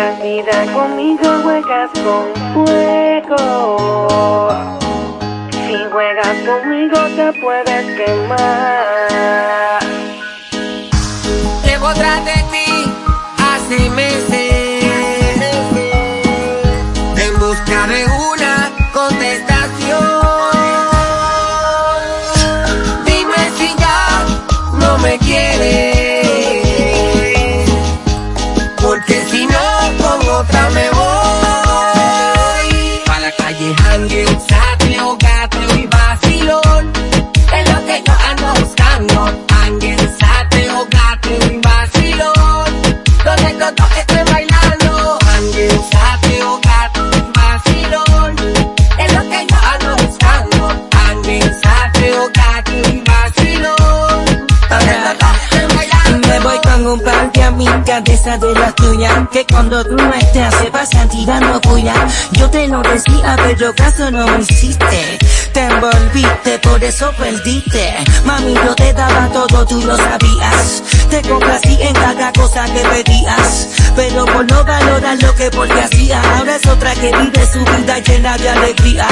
Bandida conmigo juegas con fuego. Si juegas conmigo te puedes quemar. Llevo tras de ti hace meses estén bailando. Vacilón. Es lo que yo ando buscando. Vacilón. Me voy con un par de amigas de esas de las tuyas Que cuando tú no estás se pasan tirando puya Yo te lo decía pero caso no me hiciste Te envolviste, por eso perdiste. Mami yo te daba todo, tú lo sabías. Te complací en cada cosa que pedías. Pero por no valorar lo que por ti hacía Ahora es otra que vive su vida llena de alegría.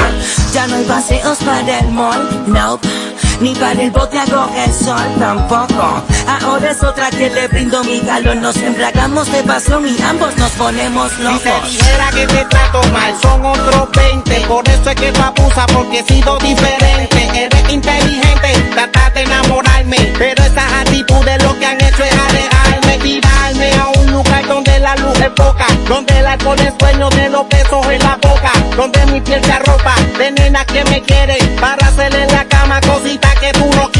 Ya no hay paseos para el mall, nope ni para el bote a coger sol tampoco. Ahora es otra que le brindo mi calor. Nos embriagamos de pasión y ambos nos ponemos Si locos. te dijera que te trato mal, son otros 20. Por eso es que tú abusas, porque he sido diferente. Eres inteligente, tratas de enamorarme. Pero esas actitudes lo que han hecho es alejarme, tirarme a un lugar donde la luz es poca. Donde el alcohol es dueño de los besos en la boca. Donde mi piel se arropa de nena que me quiere para hacerle la cara una que tú no